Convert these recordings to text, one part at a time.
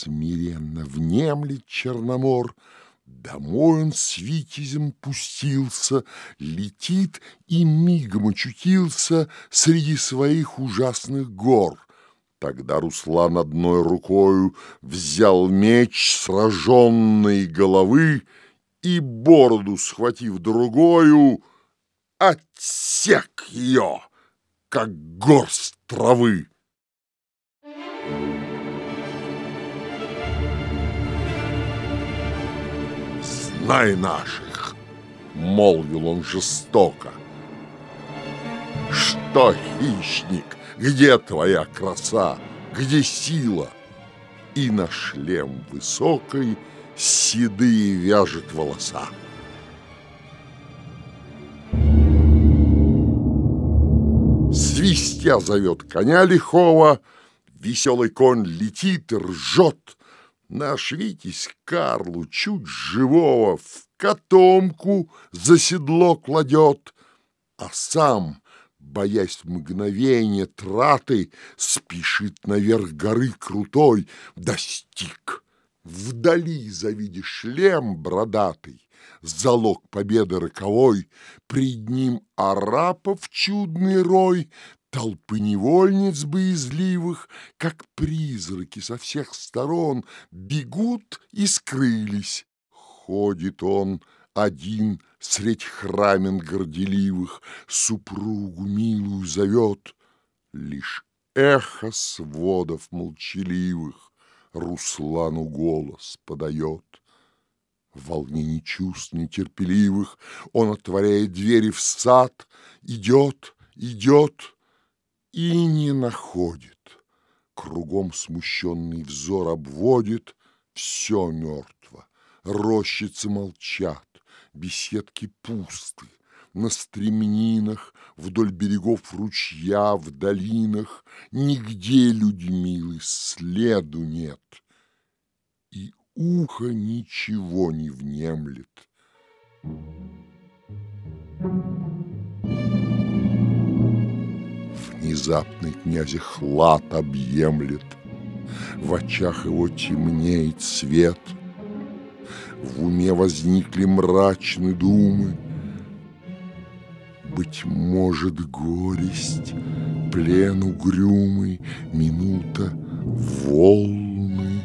смиренно внемлет Черномор, Домой он с витязем пустился, Летит и мигом очутился Среди своих ужасных гор. Тогда Руслан одной рукою Взял меч сраженной головы И бороду, схватив другою, Отсек ее, как горсть травы. Знай наших, молвил он жестоко. Что, хищник, где твоя краса, где сила? И на шлем высокой седые вяжет волоса. Свистя зовет коня лихого, Веселый конь летит ржет, Наш Карлу чуть живого в котомку за седло кладет, а сам, боясь мгновения траты, спешит наверх горы крутой, достиг. Вдали, завидя шлем бродатый, залог победы роковой, пред ним арапов чудный рой, Толпы невольниц боязливых, как призраки со всех сторон, бегут и скрылись. Ходит он один средь храмен горделивых, супругу милую зовет. Лишь эхо сводов молчаливых Руслану голос подает. В волнении чувств нетерпеливых Он отворяет двери в сад, идет, идет, и не находит. Кругом смущенный взор обводит, все мертво, рощицы молчат, беседки пусты, на стремнинах, вдоль берегов ручья, в долинах, нигде, Людмилы, следу нет, и ухо ничего не внемлет. Thank you. Внезапный князя хлад объемлет, В очах его темнеет свет. В уме возникли мрачные думы, Быть может, горесть, плен угрюмый, Минута волны.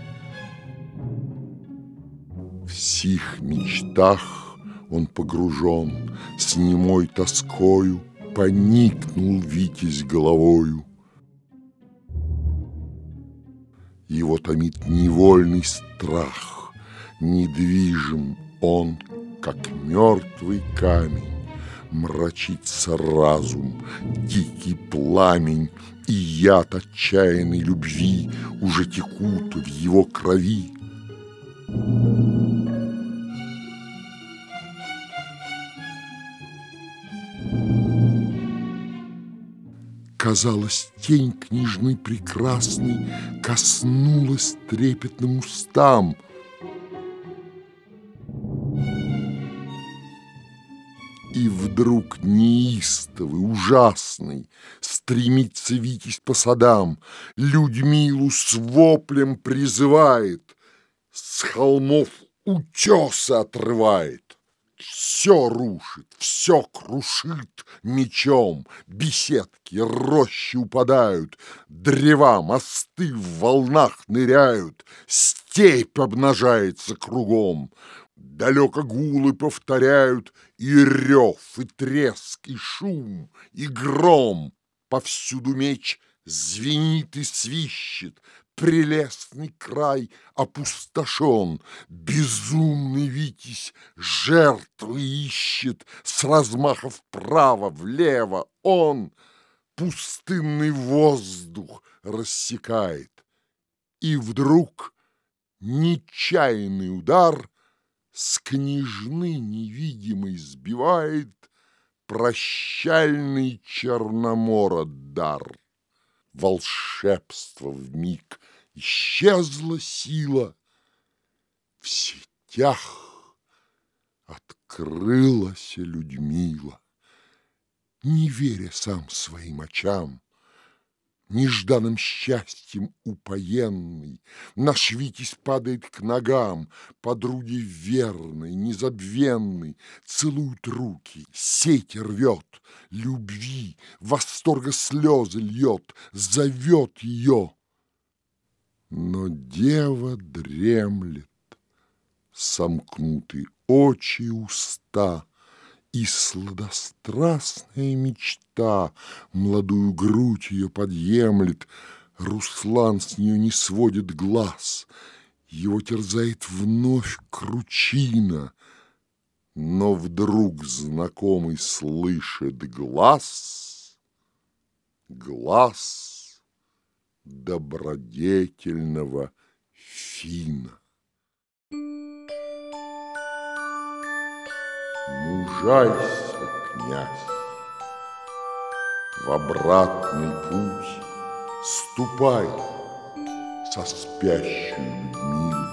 В сих мечтах он погружен, С немой тоскою — поникнул Витязь головою. Его томит невольный страх, недвижим он, как мертвый камень, Мрачится разум, дикий пламень, И яд отчаянной любви Уже текут в его крови. Казалось, тень княжны прекрасной Коснулась трепетным устам. И вдруг неистовый, ужасный, Стремится Витязь по садам, Людмилу с воплем призывает, С холмов утеса отрывает все рушит, все крушит мечом, беседки, рощи упадают, древа, мосты в волнах ныряют, степь обнажается кругом. Далеко гулы повторяют и рев, и треск, и шум, и гром. Повсюду меч звенит и свищет, прелестный край опустошен, Безумный Витязь жертвы ищет. С размаха вправо, влево он Пустынный воздух рассекает. И вдруг нечаянный удар С княжны невидимой сбивает Прощальный Черномора дар волшебство в миг исчезла сила, в сетях открылась Людмила. Не веря сам своим очам, Нежданным счастьем упоенный, Наш Витязь падает к ногам, Подруги верной, незабвенной, Целуют руки, сети рвет, Любви, восторга слезы льет, Зовет ее. Но дева дремлет, Сомкнуты очи уста, и сладострастная мечта Молодую грудь ее подъемлет, Руслан с нее не сводит глаз, Его терзает вновь кручина, Но вдруг знакомый слышит глаз, Глаз добродетельного фина. Мужайся, князь, в обратный путь ступай со спящей Людмилой,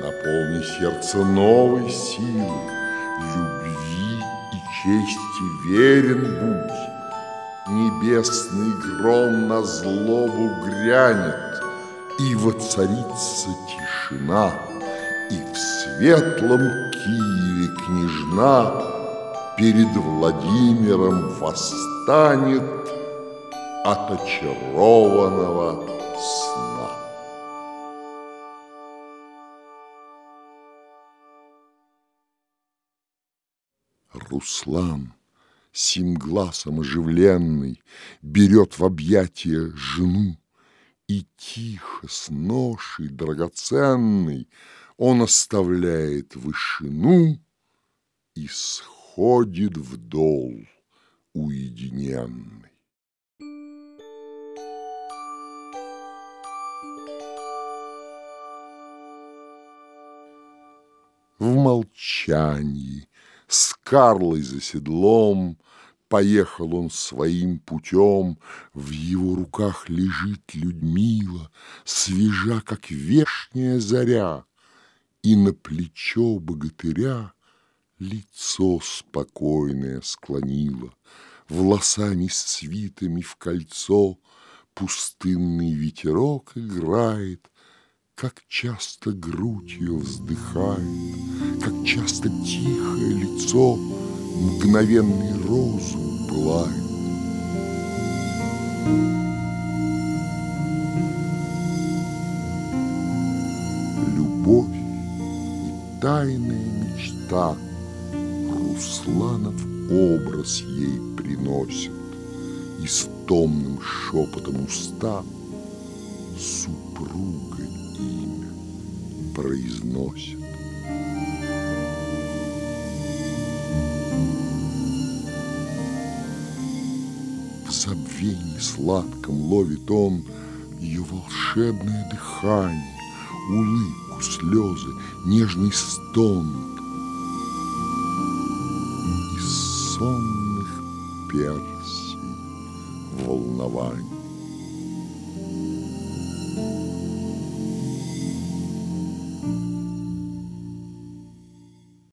наполни сердце новой силы, любви и чести верен будь. Небесный гром на злобу грянет, и воцарится тишина, и в светлом Киеве княжна перед Владимиром восстанет от очарованного сна. Руслан, сим глазом оживленный, берет в объятия жену, и тихо с ношей драгоценной он оставляет вышину и сходит в дол уединенный. В молчании, Карлой за седлом, Поехал он своим путем, В его руках лежит Людмила, Свежа, как вешняя заря, и на плечо богатыря Лицо спокойное склонило, Волосами свитыми в кольцо Пустынный ветерок играет, Как часто грудь ее вздыхает, Как часто тихое лицо Мгновенный розу пылает. Любовь тайная мечта Русланов образ ей приносит И с томным шепотом уста Супруга имя произносит. В забвении сладком ловит он Ее волшебное дыхание, улыбку, слезы, нежный стон Из сонных персий волнование.